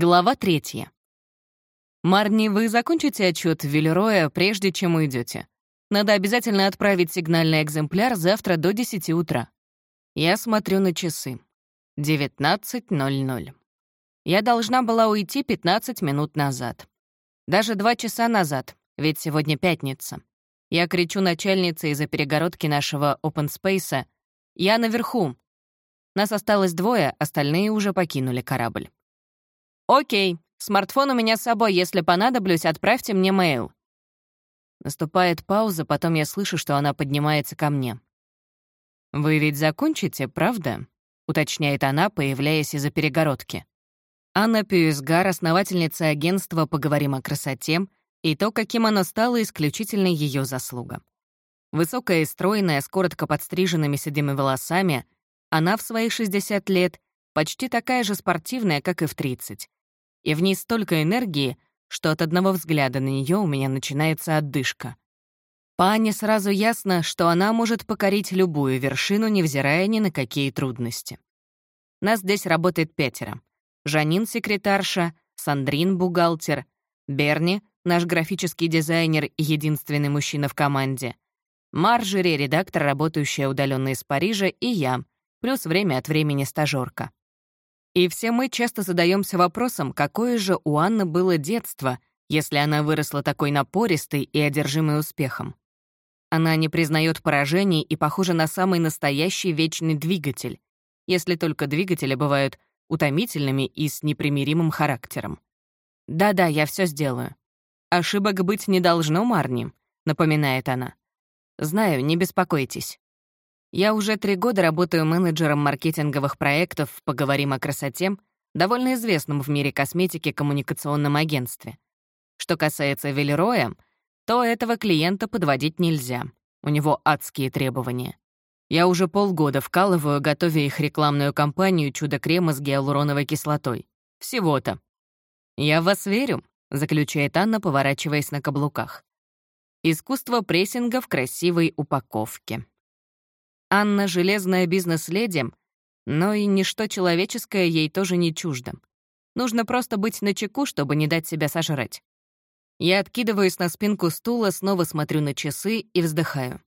Глава третья. «Марни, вы закончите отчет Велероя, прежде чем уйдете. Надо обязательно отправить сигнальный экземпляр завтра до 10 утра». Я смотрю на часы. 19.00. Я должна была уйти 15 минут назад. Даже два часа назад, ведь сегодня пятница. Я кричу начальнице из-за перегородки нашего open space. «Я наверху!» Нас осталось двое, остальные уже покинули корабль. «Окей, смартфон у меня с собой, если понадоблюсь, отправьте мне мейл». Наступает пауза, потом я слышу, что она поднимается ко мне. «Вы ведь закончите, правда?» — уточняет она, появляясь из-за перегородки. Анна Пьюисгар, основательница агентства «Поговорим о красоте», и то, каким оно стало, исключительно ее заслуга. Высокая и стройная, с коротко подстриженными седыми волосами, она в свои 60 лет почти такая же спортивная, как и в 30, и в ней столько энергии, что от одного взгляда на нее у меня начинается отдышка. По Ане сразу ясно, что она может покорить любую вершину, невзирая ни на какие трудности. Нас здесь работает пятеро. Жанин — секретарша, Сандрин — бухгалтер, Берни — наш графический дизайнер и единственный мужчина в команде, Маржери — редактор, работающая удаленно из Парижа, и я, плюс время от времени стажёрка. И все мы часто задаемся вопросом, какое же у Анны было детство, если она выросла такой напористой и одержимой успехом. Она не признает поражений и похожа на самый настоящий вечный двигатель, если только двигатели бывают утомительными и с непримиримым характером. «Да-да, я все сделаю». «Ошибок быть не должно, Марни», — напоминает она. «Знаю, не беспокойтесь». Я уже три года работаю менеджером маркетинговых проектов «Поговорим о красоте», довольно известном в мире косметики коммуникационном агентстве. Что касается Велероя, то этого клиента подводить нельзя. У него адские требования. Я уже полгода вкалываю, готовя их рекламную кампанию «Чудо-крема с гиалуроновой кислотой». Всего-то. «Я в вас верю», — заключает Анна, поворачиваясь на каблуках. «Искусство прессинга в красивой упаковке». Анна — железная бизнес-леди, но и ничто человеческое ей тоже не чуждо. Нужно просто быть начеку, чтобы не дать себя сожрать. Я откидываюсь на спинку стула, снова смотрю на часы и вздыхаю.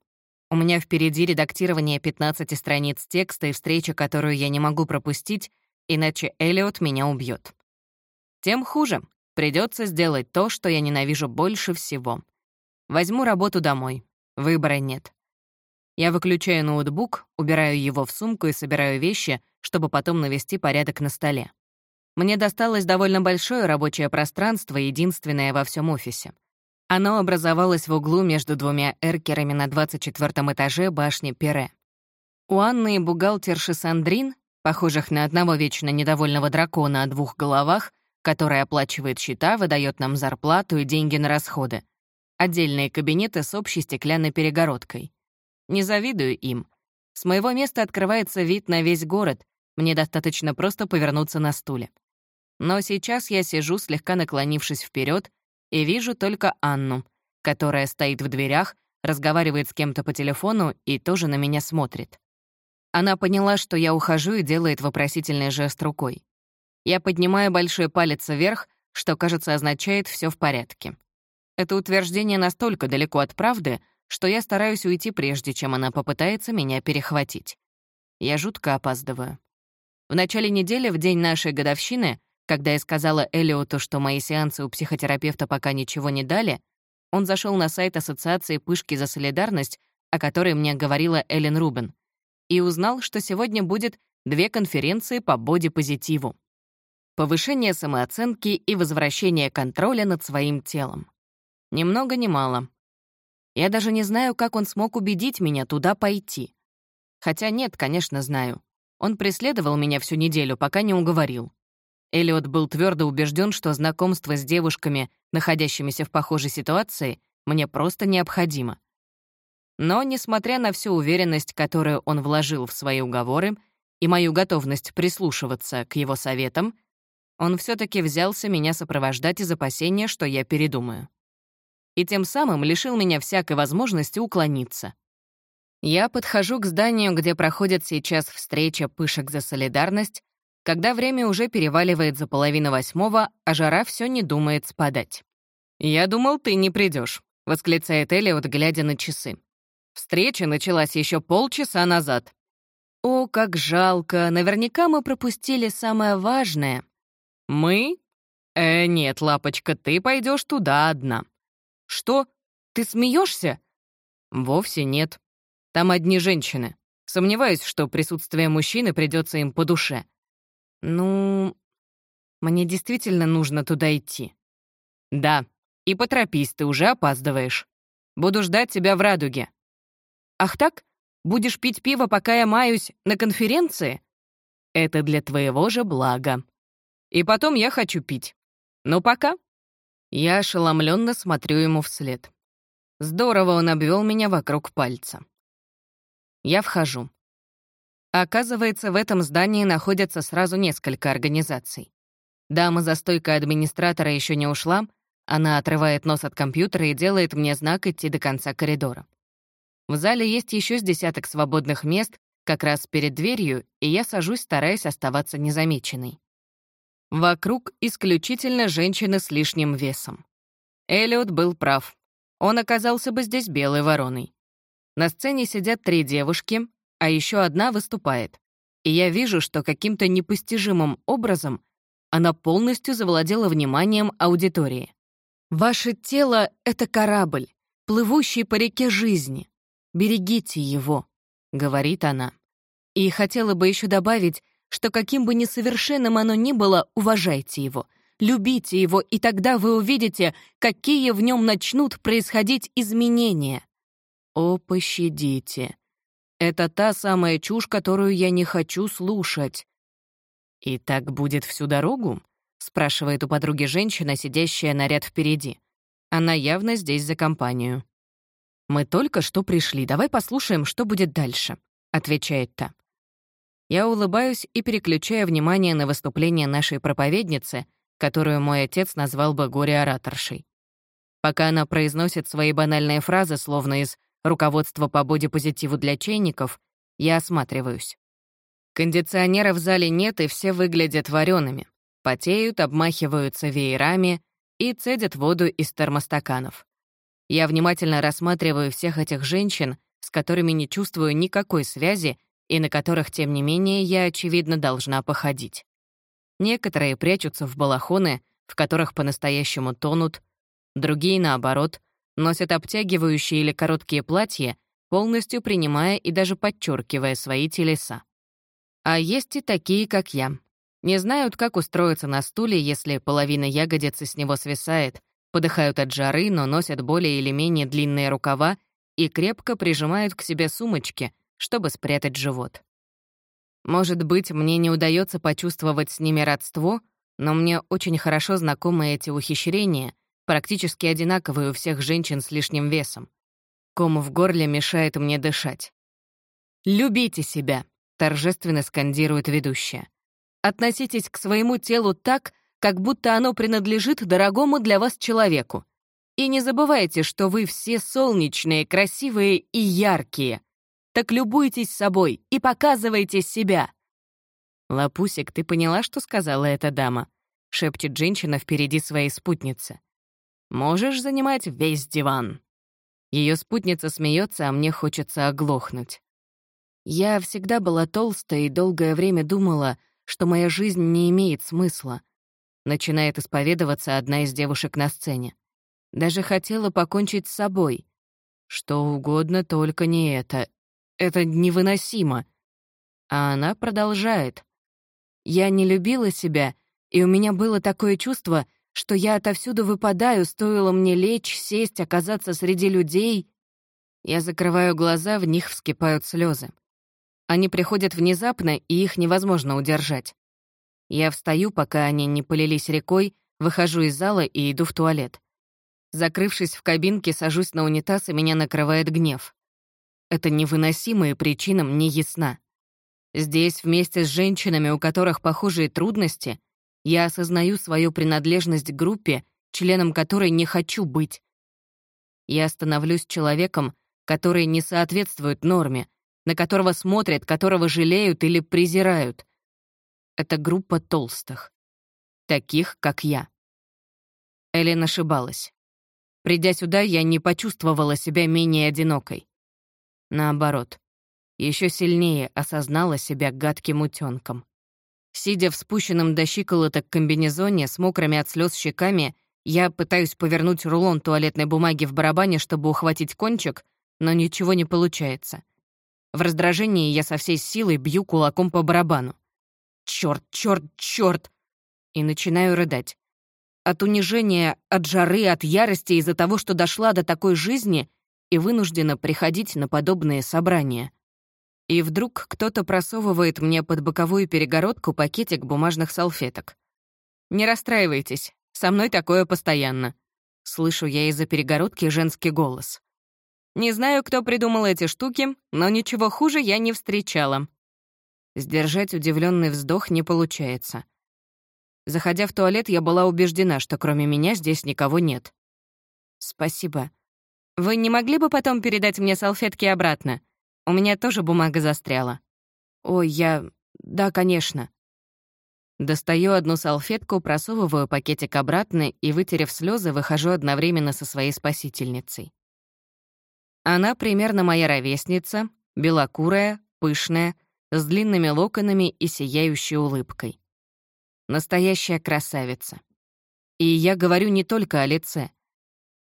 У меня впереди редактирование 15 страниц текста и встреча, которую я не могу пропустить, иначе Элиот меня убьет. Тем хуже. Придется сделать то, что я ненавижу больше всего. Возьму работу домой. Выбора нет. Я выключаю ноутбук, убираю его в сумку и собираю вещи, чтобы потом навести порядок на столе. Мне досталось довольно большое рабочее пространство, единственное во всем офисе. Оно образовалось в углу между двумя эркерами на 24 этаже башни Пере. У Анны и бухгалтерши Сандрин, похожих на одного вечно недовольного дракона о двух головах, который оплачивает счета, выдает нам зарплату и деньги на расходы. Отдельные кабинеты с общей стеклянной перегородкой. Не завидую им. С моего места открывается вид на весь город. Мне достаточно просто повернуться на стуле. Но сейчас я сижу, слегка наклонившись вперед, и вижу только Анну, которая стоит в дверях, разговаривает с кем-то по телефону и тоже на меня смотрит. Она поняла, что я ухожу и делает вопросительный жест рукой. Я поднимаю большой палец вверх, что, кажется, означает все в порядке». Это утверждение настолько далеко от правды, что я стараюсь уйти прежде, чем она попытается меня перехватить. Я жутко опаздываю. В начале недели, в день нашей годовщины, когда я сказала Элиоту, что мои сеансы у психотерапевта пока ничего не дали, он зашел на сайт Ассоциации «Пышки за солидарность», о которой мне говорила Эллен Рубен, и узнал, что сегодня будет две конференции по бодипозитиву. Повышение самооценки и возвращение контроля над своим телом. Ни много ни мало. Я даже не знаю, как он смог убедить меня туда пойти. Хотя нет, конечно, знаю. Он преследовал меня всю неделю, пока не уговорил. Эллиот был твердо убежден, что знакомство с девушками, находящимися в похожей ситуации, мне просто необходимо. Но, несмотря на всю уверенность, которую он вложил в свои уговоры, и мою готовность прислушиваться к его советам, он все таки взялся меня сопровождать из опасения, что я передумаю и тем самым лишил меня всякой возможности уклониться. Я подхожу к зданию, где проходит сейчас встреча пышек за солидарность, когда время уже переваливает за половину восьмого, а жара все не думает спадать. «Я думал, ты не придешь, восклицает Элиот, глядя на часы. «Встреча началась еще полчаса назад». «О, как жалко! Наверняка мы пропустили самое важное». «Мы? Э, нет, лапочка, ты пойдешь туда одна». «Что? Ты смеешься? «Вовсе нет. Там одни женщины. Сомневаюсь, что присутствие мужчины придется им по душе». «Ну, мне действительно нужно туда идти». «Да, и поторопись, ты уже опаздываешь. Буду ждать тебя в радуге». «Ах так? Будешь пить пиво, пока я маюсь на конференции?» «Это для твоего же блага. И потом я хочу пить. Ну, пока». Я ошеломленно смотрю ему вслед. Здорово он обвел меня вокруг пальца. Я вхожу. Оказывается, в этом здании находятся сразу несколько организаций. Дама за стойкой администратора еще не ушла, она отрывает нос от компьютера и делает мне знак идти до конца коридора. В зале есть еще с десяток свободных мест, как раз перед дверью, и я сажусь, стараясь оставаться незамеченной. Вокруг исключительно женщины с лишним весом. Эллиот был прав. Он оказался бы здесь белой вороной. На сцене сидят три девушки, а еще одна выступает. И я вижу, что каким-то непостижимым образом она полностью завладела вниманием аудитории. «Ваше тело — это корабль, плывущий по реке жизни. Берегите его», — говорит она. И хотела бы еще добавить, что каким бы несовершенным оно ни было, уважайте его, любите его, и тогда вы увидите, какие в нем начнут происходить изменения. О, пощадите. Это та самая чушь, которую я не хочу слушать. И так будет всю дорогу? спрашивает у подруги женщина, сидящая на ряд впереди. Она явно здесь за компанию. «Мы только что пришли, давай послушаем, что будет дальше», — отвечает та. Я улыбаюсь и переключаю внимание на выступление нашей проповедницы, которую мой отец назвал бы горе-ораторшей. Пока она произносит свои банальные фразы, словно из руководства по бодипозитиву для чайников, я осматриваюсь. Кондиционера в зале нет, и все выглядят вареными потеют, обмахиваются веерами и цедят воду из термостаканов. Я внимательно рассматриваю всех этих женщин, с которыми не чувствую никакой связи и на которых, тем не менее, я, очевидно, должна походить. Некоторые прячутся в балахоны, в которых по-настоящему тонут, другие, наоборот, носят обтягивающие или короткие платья, полностью принимая и даже подчеркивая свои телеса. А есть и такие, как я, не знают, как устроиться на стуле, если половина ягодицы с него свисает, подыхают от жары, но носят более или менее длинные рукава и крепко прижимают к себе сумочки, чтобы спрятать живот. Может быть, мне не удается почувствовать с ними родство, но мне очень хорошо знакомы эти ухищрения, практически одинаковые у всех женщин с лишним весом. Ком в горле мешает мне дышать. «Любите себя», — торжественно скандирует ведущая. Относитесь к своему телу так, как будто оно принадлежит дорогому для вас человеку. И не забывайте, что вы все солнечные, красивые и яркие. Так любуйтесь собой и показывайте себя. «Лапусик, ты поняла, что сказала эта дама?» — шепчет женщина впереди своей спутницы. «Можешь занимать весь диван». Ее спутница смеется, а мне хочется оглохнуть. Я всегда была толстая и долгое время думала — что моя жизнь не имеет смысла. Начинает исповедоваться одна из девушек на сцене. Даже хотела покончить с собой. Что угодно, только не это. Это невыносимо. А она продолжает. Я не любила себя, и у меня было такое чувство, что я отовсюду выпадаю, стоило мне лечь, сесть, оказаться среди людей. Я закрываю глаза, в них вскипают слезы. Они приходят внезапно, и их невозможно удержать. Я встаю, пока они не полились рекой, выхожу из зала и иду в туалет. Закрывшись в кабинке, сажусь на унитаз, и меня накрывает гнев. Это невыносимая причина мне ясна. Здесь, вместе с женщинами, у которых похожие трудности, я осознаю свою принадлежность к группе, членом которой не хочу быть. Я становлюсь человеком, который не соответствует норме, на которого смотрят, которого жалеют или презирают. Это группа толстых. Таких, как я. Эллен ошибалась. Придя сюда, я не почувствовала себя менее одинокой. Наоборот, еще сильнее осознала себя гадким утенком. Сидя в спущенном до щиколоток комбинезоне с мокрыми от слез щеками, я пытаюсь повернуть рулон туалетной бумаги в барабане, чтобы ухватить кончик, но ничего не получается. В раздражении я со всей силой бью кулаком по барабану. Черт, черт, черт! И начинаю рыдать. От унижения, от жары, от ярости из-за того, что дошла до такой жизни и вынуждена приходить на подобные собрания. И вдруг кто-то просовывает мне под боковую перегородку пакетик бумажных салфеток. «Не расстраивайтесь, со мной такое постоянно», — слышу я из-за перегородки женский голос. «Не знаю, кто придумал эти штуки, но ничего хуже я не встречала». Сдержать удивленный вздох не получается. Заходя в туалет, я была убеждена, что кроме меня здесь никого нет. «Спасибо. Вы не могли бы потом передать мне салфетки обратно? У меня тоже бумага застряла». «Ой, я... Да, конечно». Достаю одну салфетку, просовываю пакетик обратно и, вытерев слезы, выхожу одновременно со своей спасительницей. Она примерно моя ровесница, белокурая, пышная, с длинными локонами и сияющей улыбкой. Настоящая красавица. И я говорю не только о лице.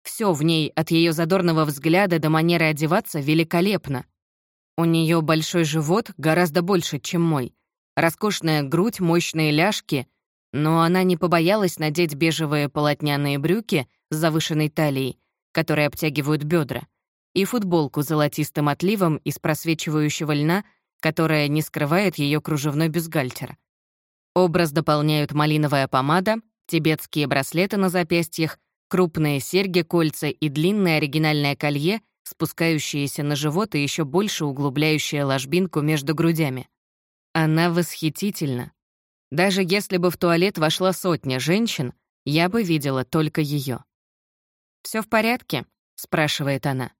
Все в ней, от ее задорного взгляда до манеры одеваться, великолепно. У нее большой живот, гораздо больше, чем мой. Роскошная грудь, мощные ляжки, но она не побоялась надеть бежевые полотняные брюки с завышенной талией, которые обтягивают бедра, и футболку с золотистым отливом из просвечивающего льна, которая не скрывает ее кружевной бюстгальтер. Образ дополняют малиновая помада, тибетские браслеты на запястьях, крупные серьги, кольца и длинное оригинальное колье, спускающееся на живот и еще больше углубляющее ложбинку между грудями. Она восхитительна. Даже если бы в туалет вошла сотня женщин, я бы видела только ее. Все в порядке?» — спрашивает она.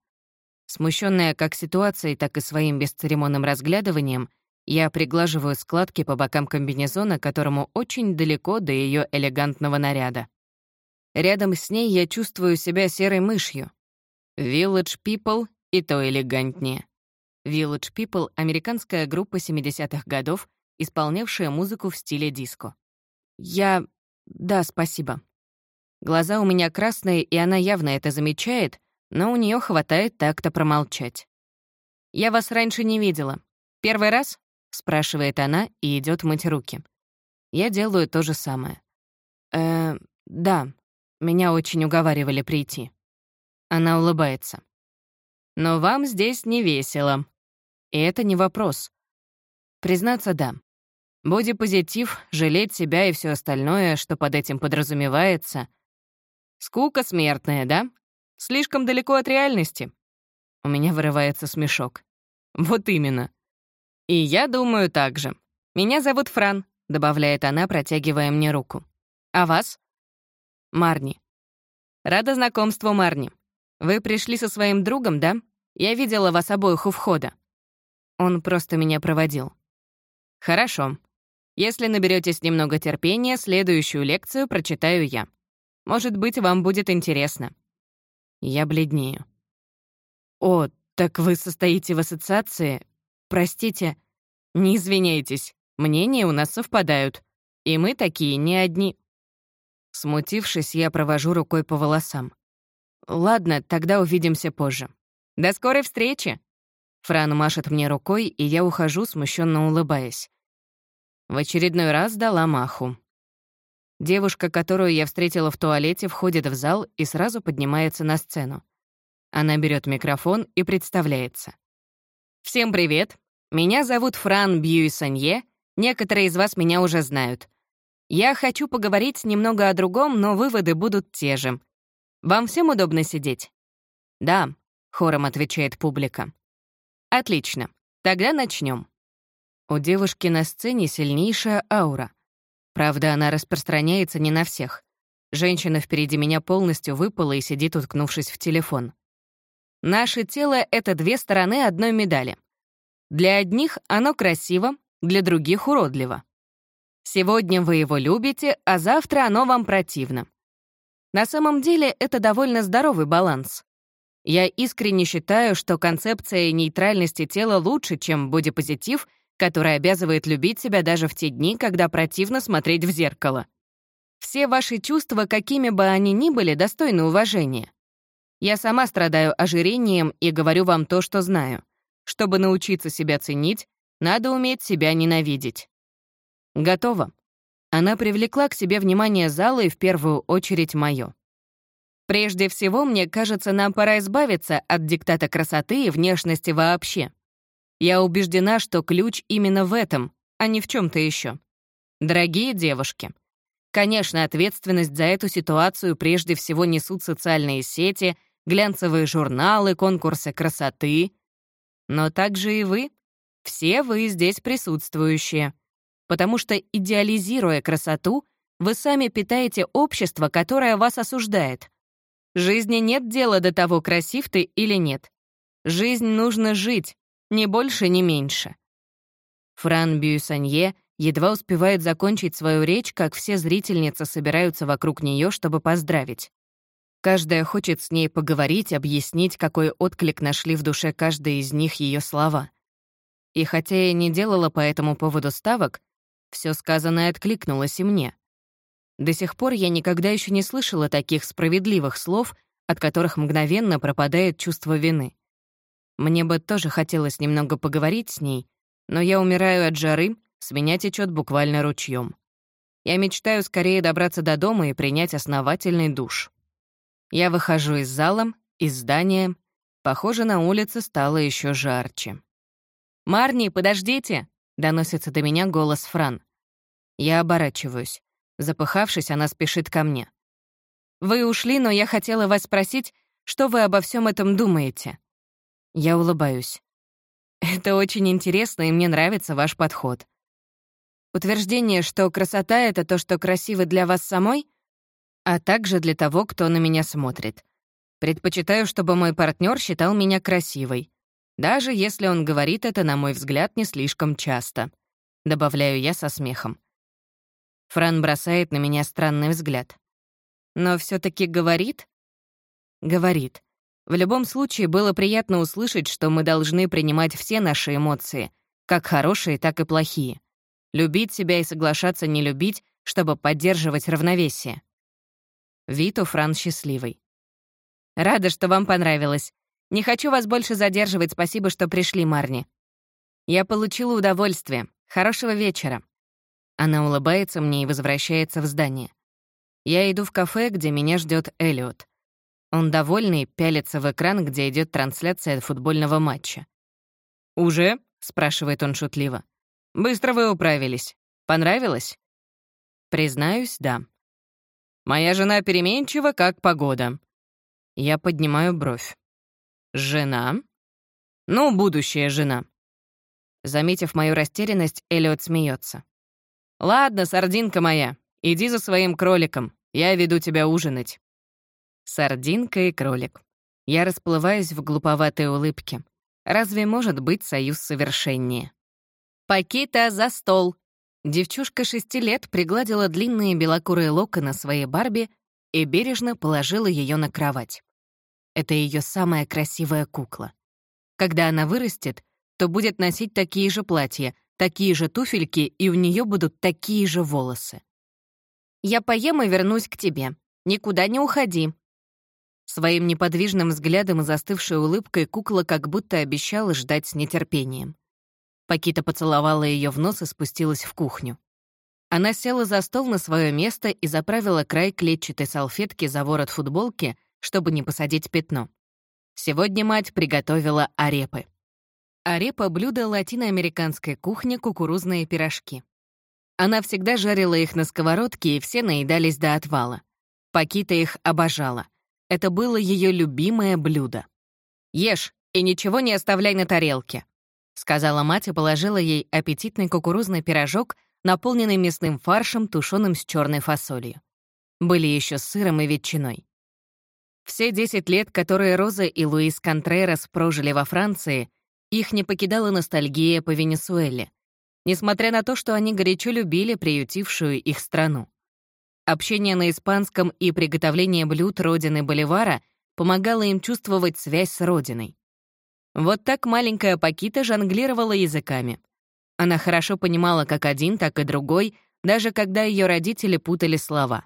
Смущенная как ситуацией, так и своим бесцеремонным разглядыванием, я приглаживаю складки по бокам комбинезона, которому очень далеко до ее элегантного наряда. Рядом с ней я чувствую себя серой мышью. Village People и то элегантнее. Village People — американская группа 70-х годов, исполнявшая музыку в стиле диско. Я... Да, спасибо. Глаза у меня красные, и она явно это замечает, но у нее хватает так-то промолчать. «Я вас раньше не видела. Первый раз?» — спрашивает она и идет мыть руки. Я делаю то же самое. «Э, да, меня очень уговаривали прийти». Она улыбается. «Но вам здесь не весело». И это не вопрос. Признаться, да. Бодипозитив, жалеть себя и все остальное, что под этим подразумевается. Скука смертная, да? Слишком далеко от реальности. У меня вырывается смешок. Вот именно. «И я думаю так же. Меня зовут Фран», — добавляет она, протягивая мне руку. «А вас?» «Марни». «Рада знакомству, Марни. Вы пришли со своим другом, да? Я видела вас обоих у входа». Он просто меня проводил. «Хорошо. Если наберетесь немного терпения, следующую лекцию прочитаю я. Может быть, вам будет интересно». Я бледнею. «О, так вы состоите в ассоциации? Простите, не извиняйтесь, мнения у нас совпадают, и мы такие не одни. Смутившись, я провожу рукой по волосам. Ладно, тогда увидимся позже. До скорой встречи! Фран машет мне рукой, и я ухожу, смущенно улыбаясь. В очередной раз дала маху. Девушка, которую я встретила в туалете, входит в зал и сразу поднимается на сцену. Она берет микрофон и представляется. «Всем привет! Меня зовут Фран Бьюисанье, некоторые из вас меня уже знают. Я хочу поговорить немного о другом, но выводы будут те же. Вам всем удобно сидеть?» «Да», — хором отвечает публика. «Отлично. Тогда начнем. У девушки на сцене сильнейшая аура. Правда, она распространяется не на всех. Женщина впереди меня полностью выпала и сидит, уткнувшись в телефон. Наше тело — это две стороны одной медали. Для одних оно красиво, для других — уродливо. Сегодня вы его любите, а завтра оно вам противно. На самом деле это довольно здоровый баланс. Я искренне считаю, что концепция нейтральности тела лучше, чем бодипозитив, который обязывает любить себя даже в те дни, когда противно смотреть в зеркало. Все ваши чувства, какими бы они ни были, достойны уважения. Я сама страдаю ожирением и говорю вам то, что знаю. Чтобы научиться себя ценить, надо уметь себя ненавидеть. Готово. Она привлекла к себе внимание зала и в первую очередь моё. Прежде всего, мне кажется, нам пора избавиться от диктата красоты и внешности вообще. Я убеждена, что ключ именно в этом, а не в чем то еще. Дорогие девушки, конечно, ответственность за эту ситуацию прежде всего несут социальные сети, глянцевые журналы, конкурсы красоты. Но также и вы, все вы здесь присутствующие. Потому что, идеализируя красоту, вы сами питаете общество, которое вас осуждает — Жизни нет дела до того, красив ты или нет. Жизнь нужно жить, ни больше, ни меньше. Фран Бюссанье едва успевает закончить свою речь, как все зрительницы собираются вокруг нее, чтобы поздравить. Каждая хочет с ней поговорить, объяснить, какой отклик нашли в душе каждой из них ее слова. И хотя я не делала по этому поводу ставок, все сказанное откликнулось и мне. До сих пор я никогда еще не слышала таких справедливых слов, от которых мгновенно пропадает чувство вины. Мне бы тоже хотелось немного поговорить с ней, но я умираю от жары, с меня течет буквально ручьем. Я мечтаю скорее добраться до дома и принять основательный душ. Я выхожу из зала, из здания. Похоже, на улице стало еще жарче. «Марни, подождите!» — доносится до меня голос Фран. Я оборачиваюсь. Запыхавшись, она спешит ко мне. «Вы ушли, но я хотела вас спросить, что вы обо всем этом думаете?» Я улыбаюсь. «Это очень интересно, и мне нравится ваш подход. Утверждение, что красота — это то, что красиво для вас самой, а также для того, кто на меня смотрит. Предпочитаю, чтобы мой партнер считал меня красивой, даже если он говорит это, на мой взгляд, не слишком часто», — добавляю я со смехом. Фран бросает на меня странный взгляд. Но все таки говорит? Говорит. В любом случае, было приятно услышать, что мы должны принимать все наши эмоции, как хорошие, так и плохие. Любить себя и соглашаться не любить, чтобы поддерживать равновесие. Вид у Фран счастливый. «Рада, что вам понравилось. Не хочу вас больше задерживать, спасибо, что пришли, Марни. Я получила удовольствие. Хорошего вечера». Она улыбается мне и возвращается в здание. Я иду в кафе, где меня ждет Эллиот. Он довольный, пялится в экран, где идет трансляция футбольного матча. «Уже?» — спрашивает он шутливо. «Быстро вы управились. Понравилось?» Признаюсь, да. «Моя жена переменчива, как погода». Я поднимаю бровь. «Жена?» «Ну, будущая жена». Заметив мою растерянность, Эллиот смеется. «Ладно, сардинка моя, иди за своим кроликом, я веду тебя ужинать». Сардинка и кролик. Я расплываюсь в глуповатой улыбке. Разве может быть союз совершеннее? «Пакита, за стол!» Девчушка шести лет пригладила длинные белокурые локоны своей Барби и бережно положила ее на кровать. Это ее самая красивая кукла. Когда она вырастет, то будет носить такие же платья — такие же туфельки, и у нее будут такие же волосы. «Я поем и вернусь к тебе. Никуда не уходи». Своим неподвижным взглядом и застывшей улыбкой кукла как будто обещала ждать с нетерпением. Пакита поцеловала ее в нос и спустилась в кухню. Она села за стол на свое место и заправила край клетчатой салфетки за ворот футболки, чтобы не посадить пятно. Сегодня мать приготовила арепы. Арепа — блюдо латиноамериканской кухни кукурузные пирожки. Она всегда жарила их на сковородке, и все наедались до отвала. Пакита их обожала. Это было ее любимое блюдо. «Ешь и ничего не оставляй на тарелке», — сказала мать и положила ей аппетитный кукурузный пирожок, наполненный мясным фаршем, тушеным с черной фасолью. Были еще сыром и ветчиной. Все 10 лет, которые Роза и Луис Контрерас прожили во Франции, их не покидала ностальгия по Венесуэле. несмотря на то, что они горячо любили приютившую их страну. Общение на испанском и приготовление блюд родины Боливара помогало им чувствовать связь с родиной. Вот так маленькая Пакита жонглировала языками. Она хорошо понимала как один, так и другой, даже когда ее родители путали слова.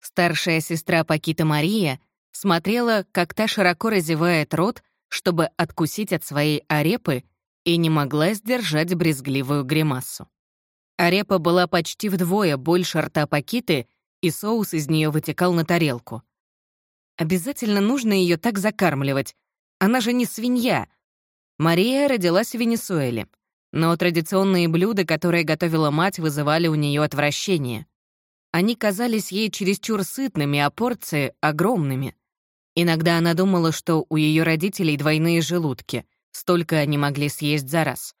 Старшая сестра Пакита Мария смотрела, как та широко разевает рот, чтобы откусить от своей арепы, и не могла сдержать брезгливую гримасу. Арепа была почти вдвое больше рта Пакиты, и соус из нее вытекал на тарелку. Обязательно нужно ее так закармливать. Она же не свинья. Мария родилась в Венесуэле, но традиционные блюда, которые готовила мать, вызывали у нее отвращение. Они казались ей чересчур сытными, а порции — огромными. Иногда она думала, что у ее родителей двойные желудки, столько они могли съесть за раз.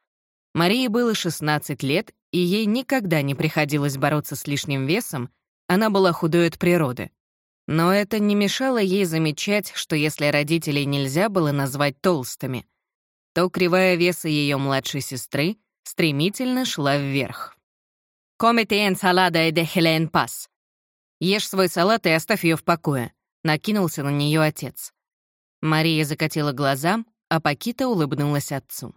Марии было 16 лет, и ей никогда не приходилось бороться с лишним весом, она была худой от природы. Но это не мешало ей замечать, что если родителей нельзя было назвать толстыми, то кривая веса ее младшей сестры стремительно шла вверх. «Комете энсалада и дехеле пас». «Ешь свой салат и оставь ее в покое», Накинулся на нее отец. Мария закатила глаза, а Пакита улыбнулась отцу.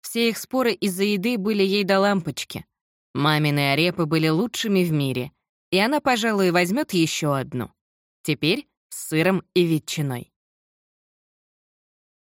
Все их споры из-за еды были ей до лампочки. Мамины арепы были лучшими в мире, и она, пожалуй, возьмет еще одну. Теперь с сыром и ветчиной.